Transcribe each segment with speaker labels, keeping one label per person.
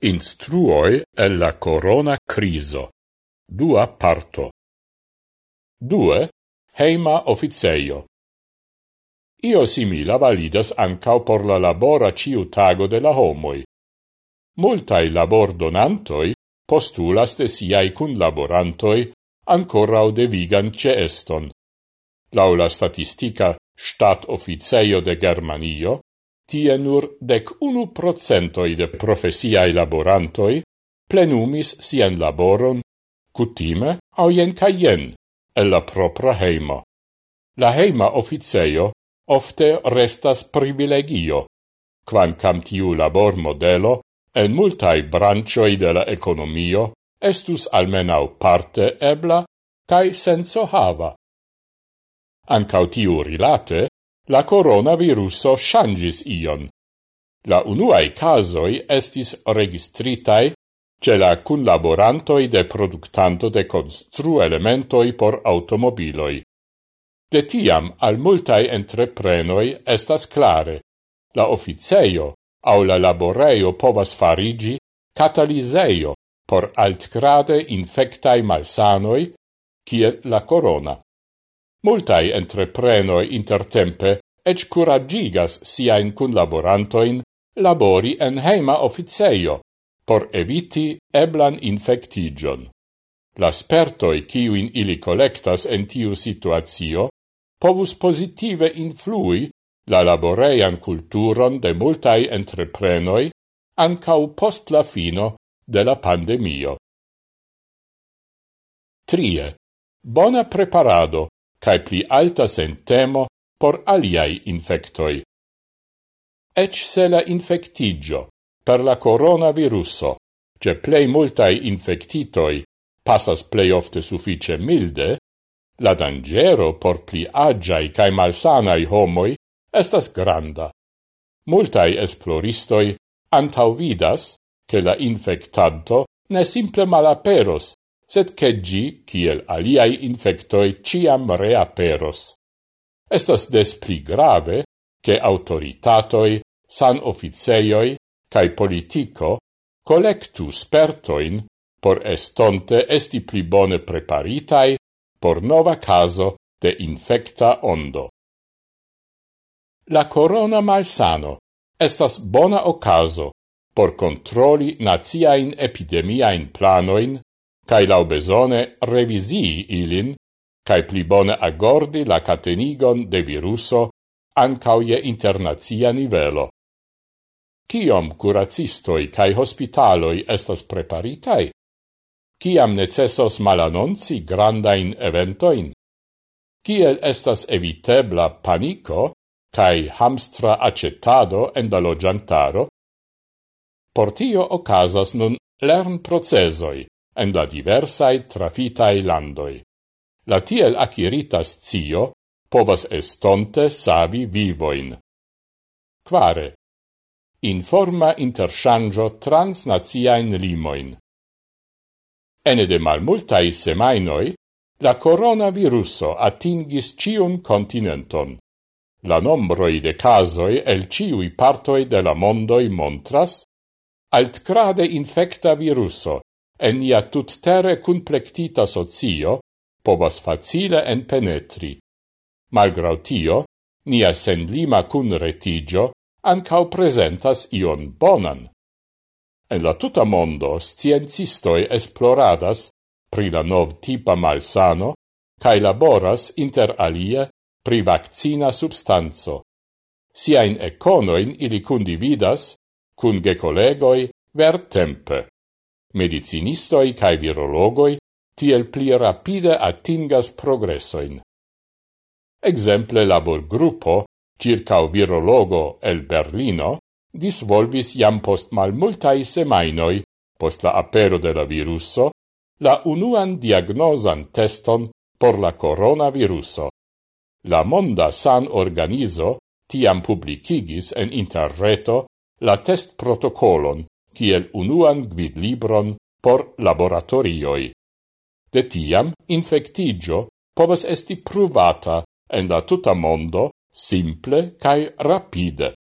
Speaker 1: Instruoi e la corona criso. Dua parto. 2. Heima officeio. Io simila validas ancao por la labora ciu tago de la homoi. Multai labor donantoi postulas de siai cun laborantoi o de vigan ce eston. Laula statistica stat officeio de Germanio, tie nur dec unu procentoi de profesiae laborantoi plenumis sien laboron cutime au jen caien el la propra heima. La heima officeio ofte restas privilegio, quancam tiu labor modelo en multae brancioi de la economio estus almenau parte ebla cae senso hava. Ancau tiu rilate, la coronaviruso shangis ion. La unuae casoi estis registritai ce la cunlaborantoi de productanto de constru elementoi por automobiloi. De tiam al multae entreprenoi estas clare. La officeio au la laboreio povas farigi cataliseio por altgrade infectai malsanoi, kiel la corona. Multai entreprenoi intertempe ec curagigas siain cunlaborantoin labori en heima officeio por eviti eblan infectigion. La spertoi ciuin ili collectas en tiu situatio povus positive influi la laboreian culturon de multai entreprenoi ancau post la fino de la pandemio. Trie. Bona preparado cae pli alta sentemo por aliai infectoi. Ec se la infectigio per la coronaviruso, ce plei multai infectitoi passas plei ofte suffice milde, la dangero por pli agiai cae malsanai homoi estas granda. Multai esploristoi antauvidas che la infectanto ne simple malaperos, sed che gi, kiel aliai infectoi, ciam reaperos. Estas des pli grave che autoritatoi, san officeioi, cae politico collectu spertoin por estonte esti pli bone preparitai por nova caso de infecta ondo. La corona malsano estas bona ocaso por controli naziain epidemiain planoin cae laubesone revisii ilin, cae pli bone agordi la catenigon de viruso ancauie internazia nivelo. Ciom curacistoi cae hospitaloi estas preparitai? Ciam necessos malanonci grandain eventoin? Ciel estas evitebla panico cae hamstra accettado en da logiantaro? Por tio ocasas nun lern procesoi, en la diversae trafitae landoi. La tiel acquiritas zio povas estonte savi vivoin. Quare. Informa interchangio transnaziaen limoin. Ene de malmultai semainoi, la coronaviruso atingis cium continenton. La nombroi de casoi el ciui partoi de la mondoi montras, altcrade infecta viruso en ia tuttere cunplectita socio povas facile en penetri. Malgrau tio, nia senlima cun retigio ancau presentas ion bonan. En la tuta mondo sciencistoi esploradas pri la nov tipa malsano cae laboras inter alie pri vaccina substanzo. Siain econoin ili condividas cun gecolegoi ver tempe medicinistoi cae virologoi tiel pli rapide attingas progressoin. Exemple labor gruppo, circa virologo el Berlino, disvolvis jam post mal multai semainoi, post la apero de la viruso, la unuan diagnosan teston por la coronaviruso. La Monda San Organizo tiam publicigis en interreto la test protocolon, kiel unuan gvidlibron por laboratorioi. De tiam, infectigio povas esti pruvata en la tuta mondo simple cae rapide.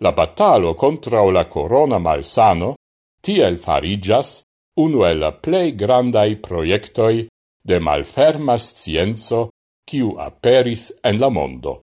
Speaker 1: La batalo contra la corona malsano tiel farigias unu el la plei grandai proiectoi de malferma scienzo kiu aperis en la mondo.